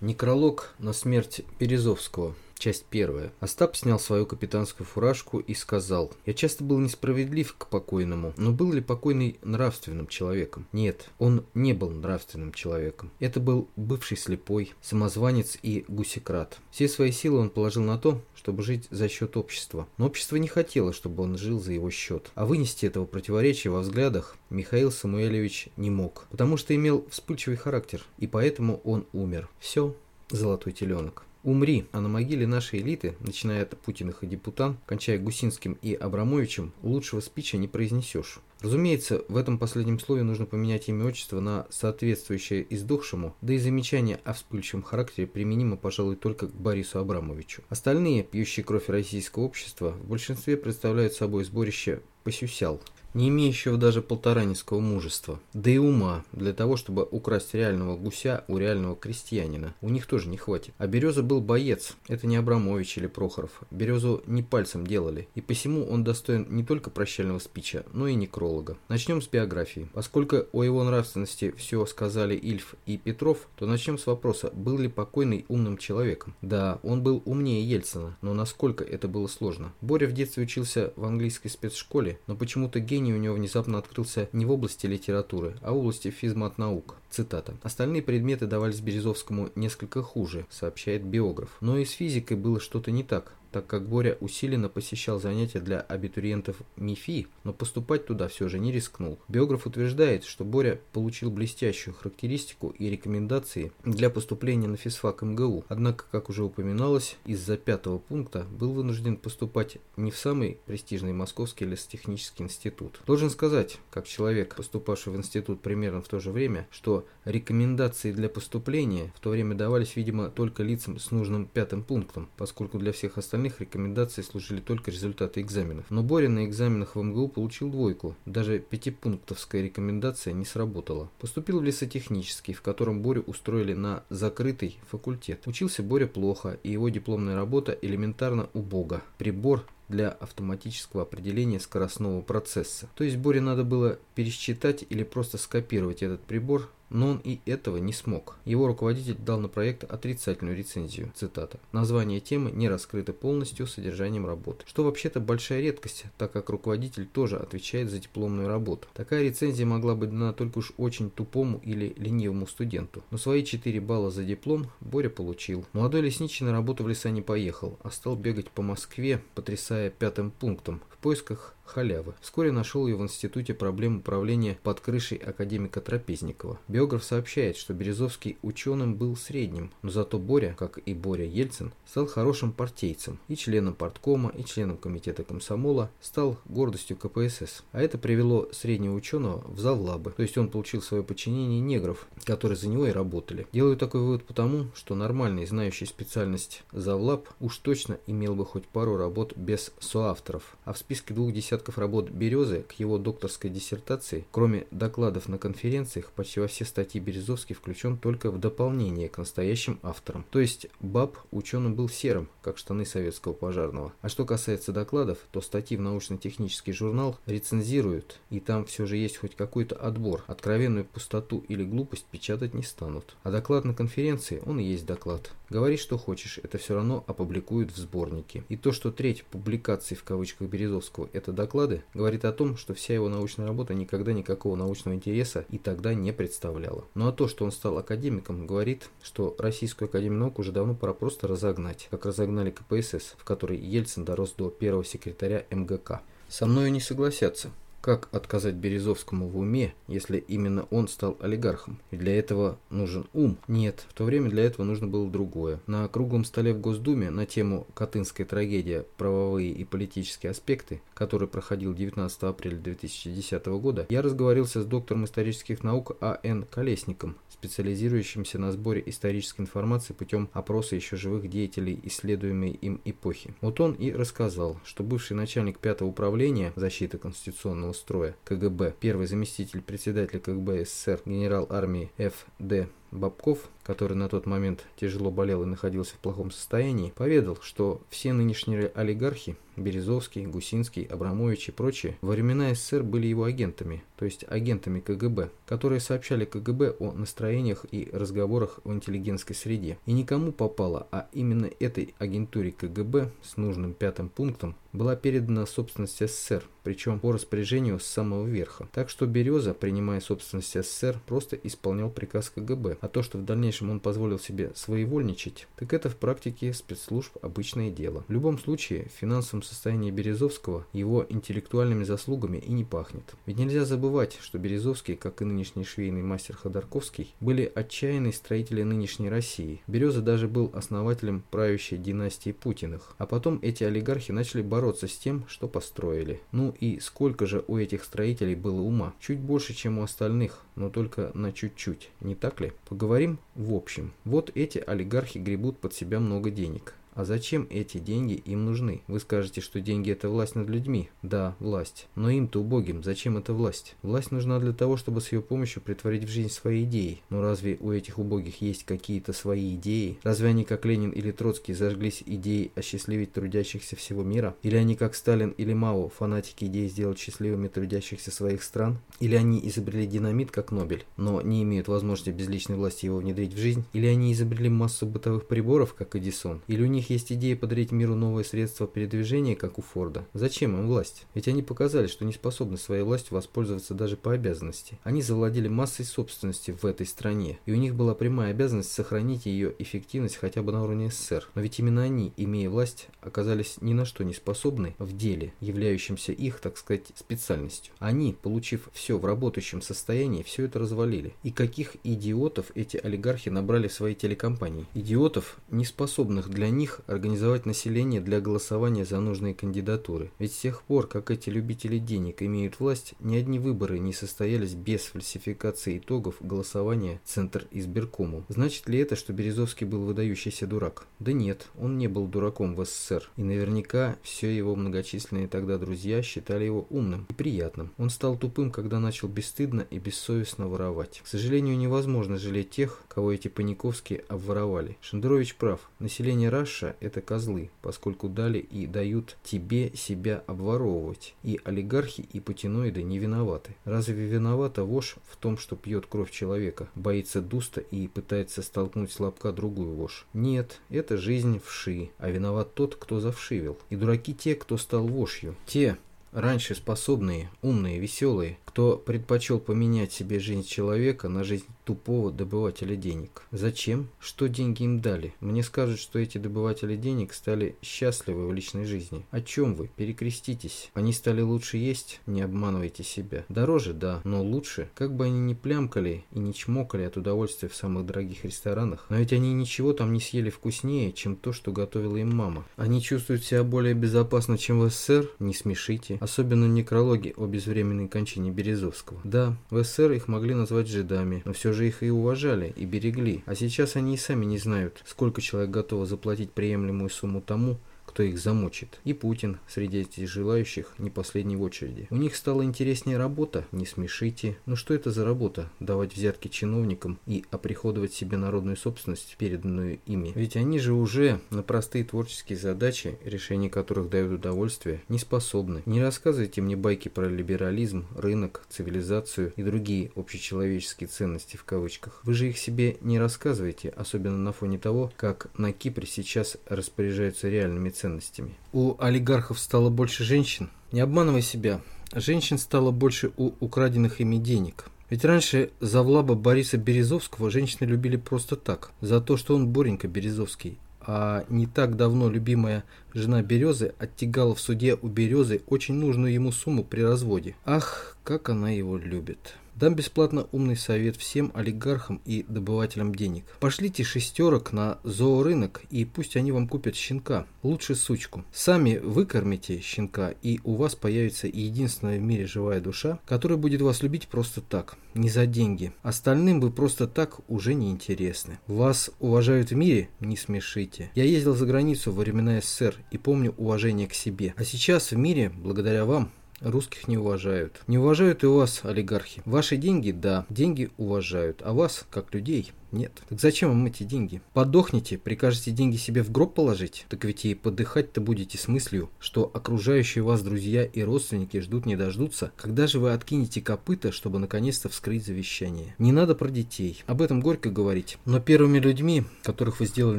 Некролог на смерть Березовского. Часть первая. Остап снял свою капитанскую фуражку и сказал, «Я часто был несправедлив к покойному, но был ли покойный нравственным человеком? Нет, он не был нравственным человеком. Это был бывший слепой, самозванец и гусекрат. Все свои силы он положил на то, чтобы жить за счет общества. Но общество не хотело, чтобы он жил за его счет. А вынести этого противоречия во взглядах Михаил Самуэльевич не мог, потому что имел вспыльчивый характер, и поэтому он умер. Все, золотой теленок. Умри, а на могиле нашей элиты, начиная от Путиных и депутан, кончая Гусинским и Абрамовичем, лучшего спича не произнесешь. Разумеется, в этом последнем слове нужно поменять имя отчество на соответствующее издохшему, да и замечание о вспыльчивом характере применимо, пожалуй, только к Борису Абрамовичу. Остальные, пьющие кровь российского общества, в большинстве представляют собой сборище посюсял, не имеющего даже полторанинского мужества, да и ума для того, чтобы украсть реального гуся у реального крестьянина. У них тоже не хватит. А Береза был боец, это не Абрамович или Прохоров. Березу не пальцем делали, и посему он достоин не только прощального спича, но и некролога. Начнем с биографии. Поскольку о его нравственности все сказали Ильф и Петров, то начнем с вопроса, был ли покойный умным человеком. Да, он был умнее Ельцина, но насколько это было сложно. Боря в детстве учился в английской спецшколе, но почему-то гений зрения у него внезапно открылся не в области литературы, а в области физмат-наук. Цитата. «Остальные предметы давались Березовскому несколько хуже», сообщает биограф. Но и с физикой было что-то не так так как Боря усиленно посещал занятия для абитуриентов МИФИ, но поступать туда все же не рискнул. Биограф утверждает, что Боря получил блестящую характеристику и рекомендации для поступления на физфак МГУ, однако, как уже упоминалось, из-за пятого пункта был вынужден поступать не в самый престижный Московский лесотехнический институт. Должен сказать, как человек, поступавший в институт примерно в то же время, что рекомендации для поступления в то время давались, видимо, только лицам с нужным пятым пунктом, поскольку для всех остальных остальных рекомендаций служили только результаты экзаменов. Но Боря на экзаменах в МГУ получил двойку. Даже пятипунктовская рекомендация не сработала. Поступил в лесотехнический, в котором Борю устроили на закрытый факультет. Учился Боря плохо, и его дипломная работа элементарно убога. Прибор для автоматического определения скоростного процесса. То есть Боре надо было пересчитать или просто скопировать этот прибор но он и этого не смог. Его руководитель дал на проект отрицательную рецензию. Цитата. Название темы не раскрыто полностью содержанием работы. Что вообще-то большая редкость, так как руководитель тоже отвечает за дипломную работу. Такая рецензия могла быть дана только уж очень тупому или ленивому студенту. Но свои 4 балла за диплом Боря получил. Молодой лесничий на работу в леса не поехал, а стал бегать по Москве, потрясая пятым пунктом, в поисках халявы. Вскоре нашел ее в Институте проблем управления под крышей академика Трапезникова. Биограф сообщает, что Березовский ученым был средним, но зато Боря, как и Боря Ельцин, стал хорошим партийцем, и членом парткома, и членом комитета комсомола, стал гордостью КПСС. А это привело среднего ученого в завлабы, то есть он получил свое подчинение негров, которые за него и работали. Делаю такой вывод потому, что нормальный, знающий специальность завлаб уж точно имел бы хоть пару работ без соавторов, а в списке двух десятков работ Березы к его докторской диссертации, кроме докладов на конференциях, почти во все статьи Березовский включен только в дополнение к настоящим авторам. То есть БАБ ученым был серым, как штаны советского пожарного. А что касается докладов, то статьи в научно-технический журнал рецензируют, и там все же есть хоть какой-то отбор. Откровенную пустоту или глупость печатать не станут. А доклад на конференции, он и есть доклад. Говори, что хочешь, это все равно опубликуют в сборнике. И то, что треть публикаций в кавычках Березовского – это доклад, доклады, говорит о том, что вся его научная работа никогда никакого научного интереса и тогда не представляла. Ну а то, что он стал академиком, говорит, что Российскую Академию Наук уже давно пора просто разогнать, как разогнали КПСС, в которой Ельцин дорос до первого секретаря МГК. Со мною не согласятся. Как отказать Березовскому в уме, если именно он стал олигархом? И для этого нужен ум? Нет, в то время для этого нужно было другое. На круглом столе в Госдуме на тему «Катынская трагедия. Правовые и политические аспекты», который проходил 19 апреля 2010 года, я разговорился с доктором исторических наук А.Н. Колесником, специализирующимся на сборе исторической информации путем опроса еще живых деятелей исследуемой им эпохи. Вот он и рассказал, что бывший начальник пятого управления защиты конституционного строя КГБ, первый заместитель председателя КГБ СССР генерал армии Ф.Д. Бабков, который на тот момент тяжело болел и находился в плохом состоянии, поведал, что все нынешние олигархи Березовский, Гусинский, Абрамович и прочие во времена СССР были его агентами, то есть агентами КГБ, которые сообщали КГБ о настроениях и разговорах в интеллигентской среде. И никому попало, а именно этой агентуре КГБ с нужным пятым пунктом была передана собственность СССР, причем по распоряжению с самого верха. Так что Береза, принимая собственность СССР, просто исполнял приказ КГБ, а то, что в дальнейшем он позволил себе своевольничать, так это в практике спецслужб обычное дело. В любом случае, в финансовом состоянии Березовского его интеллектуальными заслугами и не пахнет. Ведь нельзя забывать, что Березовский, как и нынешний швейный мастер Ходорковский, были отчаянные строители нынешней России. Береза даже был основателем правящей династии Путиных. А потом эти олигархи начали бороться с тем, что построили. Ну и сколько же у этих строителей было ума? Чуть больше, чем у остальных, но только на чуть-чуть, не так ли? Поговорим в общем. Вот эти олигархи гребут под себя много денег. А зачем эти деньги им нужны? Вы скажете, что деньги это власть над людьми. Да, власть. Но им-то убогим, зачем эта власть? Власть нужна для того, чтобы с ее помощью притворить в жизнь свои идеи. Но разве у этих убогих есть какие-то свои идеи? Разве они, как Ленин или Троцкий, зажглись идеей осчастливить трудящихся всего мира? Или они, как Сталин или Мао, фанатики идеи сделать счастливыми трудящихся своих стран? Или они изобрели динамит, как Нобель, но не имеют возможности без личной власти его внедрить в жизнь? Или они изобрели массу бытовых приборов, как Эдисон? Или у них них есть идея подарить миру новое средство передвижения, как у Форда. Зачем им власть? Ведь они показали, что не способны своей властью воспользоваться даже по обязанности. Они завладели массой собственности в этой стране, и у них была прямая обязанность сохранить ее эффективность хотя бы на уровне СССР. Но ведь именно они, имея власть, оказались ни на что не способны в деле, являющемся их, так сказать, специальностью. Они, получив все в работающем состоянии, все это развалили. И каких идиотов эти олигархи набрали в свои телекомпании? Идиотов, не способных для них организовать население для голосования за нужные кандидатуры. Ведь с тех пор, как эти любители денег имеют власть, ни одни выборы не состоялись без фальсификации итогов голосования Центр избиркому. Значит ли это, что Березовский был выдающийся дурак? Да нет, он не был дураком в СССР. И наверняка все его многочисленные тогда друзья считали его умным и приятным. Он стал тупым, когда начал бесстыдно и бессовестно воровать. К сожалению, невозможно жалеть тех, кого эти паниковские обворовали. Шендерович прав. Население Раша Паша – это козлы, поскольку дали и дают тебе себя обворовывать. И олигархи, и путиноиды не виноваты. Разве виновата вошь в том, что пьет кровь человека, боится дуста и пытается столкнуть с лобка другую вошь? Нет, это жизнь вши, а виноват тот, кто завшивил. И дураки те, кто стал вошью. Те, раньше способные, умные, веселые, кто предпочел поменять себе жизнь человека на жизнь тупого добывателя денег. Зачем? Что деньги им дали? Мне скажут, что эти добыватели денег стали счастливы в личной жизни. О чем вы? Перекреститесь. Они стали лучше есть? Не обманывайте себя. Дороже, да, но лучше. Как бы они ни плямкали и не чмокали от удовольствия в самых дорогих ресторанах, но ведь они ничего там не съели вкуснее, чем то, что готовила им мама. Они чувствуют себя более безопасно, чем в СССР? Не смешите. Особенно некрологи о безвременной кончине Березовского. Да, в СССР их могли назвать жидами, но все же же их и уважали, и берегли. А сейчас они и сами не знают, сколько человек готово заплатить приемлемую сумму тому, кто их замочит. И Путин среди этих желающих не последний в очереди. У них стала интереснее работа, не смешите. Ну что это за работа? Давать взятки чиновникам и оприходовать себе народную собственность, переданную ими. Ведь они же уже на простые творческие задачи, решение которых дают удовольствие, не способны. Не рассказывайте мне байки про либерализм, рынок, цивилизацию и другие общечеловеческие ценности в кавычках. Вы же их себе не рассказываете, особенно на фоне того, как на Кипре сейчас распоряжаются реальными ценностями ценностями. У олигархов стало больше женщин. Не обманывай себя. Женщин стало больше у украденных ими денег. Ведь раньше завлаба Бориса Березовского женщины любили просто так, за то, что он Боренька Березовский. А не так давно любимая жена Березы оттягала в суде у Березы очень нужную ему сумму при разводе. Ах, как она его любит. Дам бесплатно умный совет всем олигархам и добывателям денег. Пошлите шестерок на зоорынок и пусть они вам купят щенка. Лучше сучку. Сами выкормите щенка и у вас появится единственная в мире живая душа, которая будет вас любить просто так, не за деньги. Остальным вы просто так уже не интересны. Вас уважают в мире? Не смешите. Я ездил за границу во времена СССР и помню уважение к себе. А сейчас в мире, благодаря вам, Русских не уважают. Не уважают и вас, олигархи. Ваши деньги, да, деньги уважают, а вас, как людей, Нет. Так зачем вам эти деньги? Подохните, прикажете деньги себе в гроб положить? Так ведь и подыхать-то будете с мыслью, что окружающие вас друзья и родственники ждут не дождутся, когда же вы откинете копыта, чтобы наконец-то вскрыть завещание. Не надо про детей. Об этом горько говорить. Но первыми людьми, которых вы сделали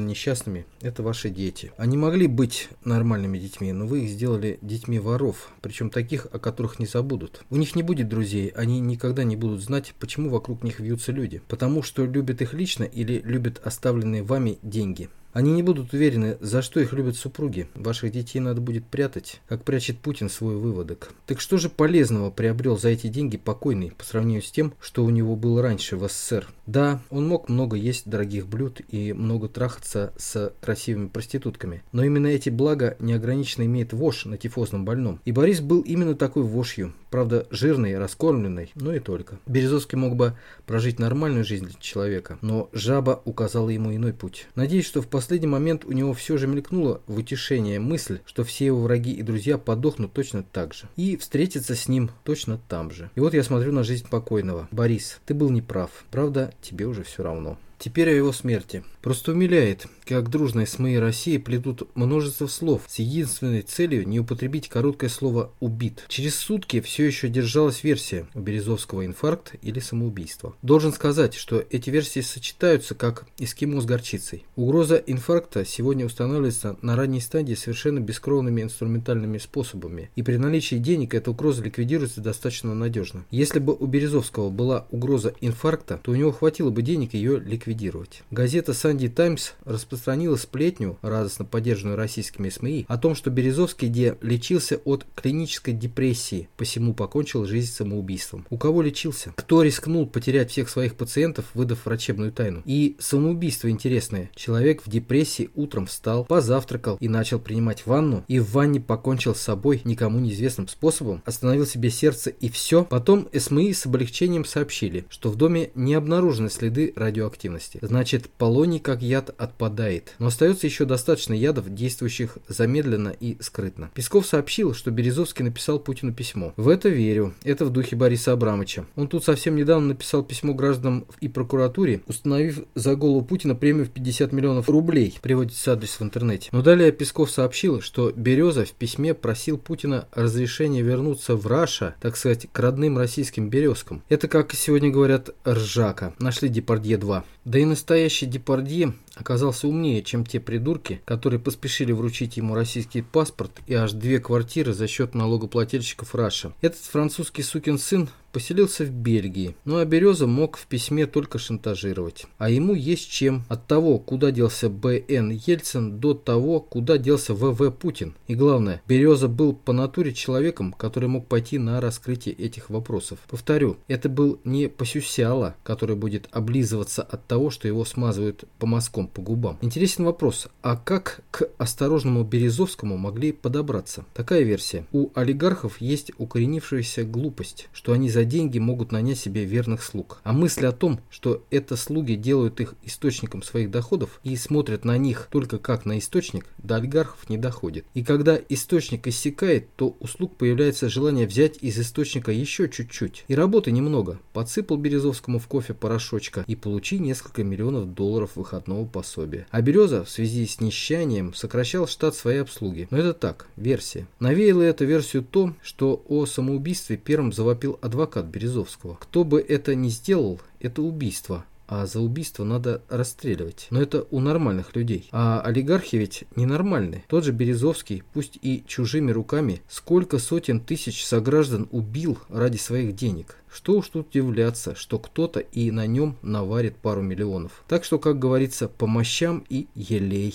несчастными, это ваши дети. Они могли быть нормальными детьми, но вы их сделали детьми воров, причем таких, о которых не забудут. У них не будет друзей, они никогда не будут знать, почему вокруг них вьются люди. Потому что любят их лично или любят оставленные вами деньги. Они не будут уверены, за что их любят супруги. Ваших детей надо будет прятать, как прячет Путин свой выводок. Так что же полезного приобрел за эти деньги покойный по сравнению с тем, что у него было раньше в СССР? Да, он мог много есть дорогих блюд и много трахаться с красивыми проститутками. Но именно эти блага неограниченно имеет вошь на тифозном больном. И Борис был именно такой вошью. Правда, жирный, раскормленный, но и только. Березовский мог бы прожить нормальную жизнь для человека, но жаба указала ему иной путь. Надеюсь, что в последний момент у него все же мелькнула в утешение мысль, что все его враги и друзья подохнут точно так же. И встретиться с ним точно там же. И вот я смотрю на жизнь покойного. Борис, ты был неправ. Правда, тебе уже все равно. Теперь о его смерти. Просто умиляет, как дружно с моей России плетут множество слов с единственной целью не употребить короткое слово «убит». Через сутки все еще держалась версия у Березовского инфаркт или самоубийство. Должен сказать, что эти версии сочетаются как эскимо с горчицей. Угроза инфаркта сегодня устанавливается на ранней стадии совершенно бескровными инструментальными способами, и при наличии денег эта угроза ликвидируется достаточно надежно. Если бы у Березовского была угроза инфаркта, то у него хватило бы денег ее ликвидировать ликвидировать. Газета «Санди Таймс» распространила сплетню, радостно поддержанную российскими СМИ, о том, что Березовский где лечился от клинической депрессии, посему покончил жизнь самоубийством. У кого лечился? Кто рискнул потерять всех своих пациентов, выдав врачебную тайну? И самоубийство интересное. Человек в депрессии утром встал, позавтракал и начал принимать ванну, и в ванне покончил с собой никому неизвестным способом, остановил себе сердце и все. Потом СМИ с облегчением сообщили, что в доме не обнаружены следы радиоактивности опасности. Значит, полоний как яд отпадает. Но остается еще достаточно ядов, действующих замедленно и скрытно. Песков сообщил, что Березовский написал Путину письмо. В это верю. Это в духе Бориса Абрамовича. Он тут совсем недавно написал письмо гражданам и прокуратуре, установив за голову Путина премию в 50 миллионов рублей. Приводится адрес в интернете. Но далее Песков сообщил, что Береза в письме просил Путина разрешения вернуться в Russia, так сказать, к родным российским березкам. Это, как сегодня говорят, ржака. Нашли Депардье 2. Да и настоящий Депардье оказался умнее, чем те придурки, которые поспешили вручить ему российский паспорт и аж две квартиры за счет налогоплательщиков Russia. Этот французский сукин сын поселился в Бельгии, ну а Береза мог в письме только шантажировать. А ему есть чем. От того, куда делся Б.Н. Ельцин, до того, куда делся В.В. Путин. И главное, Береза был по натуре человеком, который мог пойти на раскрытие этих вопросов. Повторю, это был не посюсяла, который будет облизываться от того, что его смазывают по мазкам по губам. Интересен вопрос, а как к осторожному Березовскому могли подобраться? Такая версия. У олигархов есть укоренившаяся глупость, что они за деньги могут нанять себе верных слуг. А мысль о том, что это слуги делают их источником своих доходов и смотрят на них только как на источник, до олигархов не доходит. И когда источник иссякает, то у слуг появляется желание взять из источника еще чуть-чуть. И работы немного. Подсыпал Березовскому в кофе порошочка и получи несколько миллионов долларов выходного пособия. А Береза в связи с нищанием сокращал штат своей обслуги. Но это так, версия. Навеяло эту версию то, что о самоубийстве первым завопил адвокат Березовского. Кто бы это ни сделал, это убийство а за убийство надо расстреливать. Но это у нормальных людей. А олигархи ведь ненормальные. Тот же Березовский, пусть и чужими руками, сколько сотен тысяч сограждан убил ради своих денег. Что уж тут удивляться, что кто-то и на нем наварит пару миллионов. Так что, как говорится, по мощам и елей.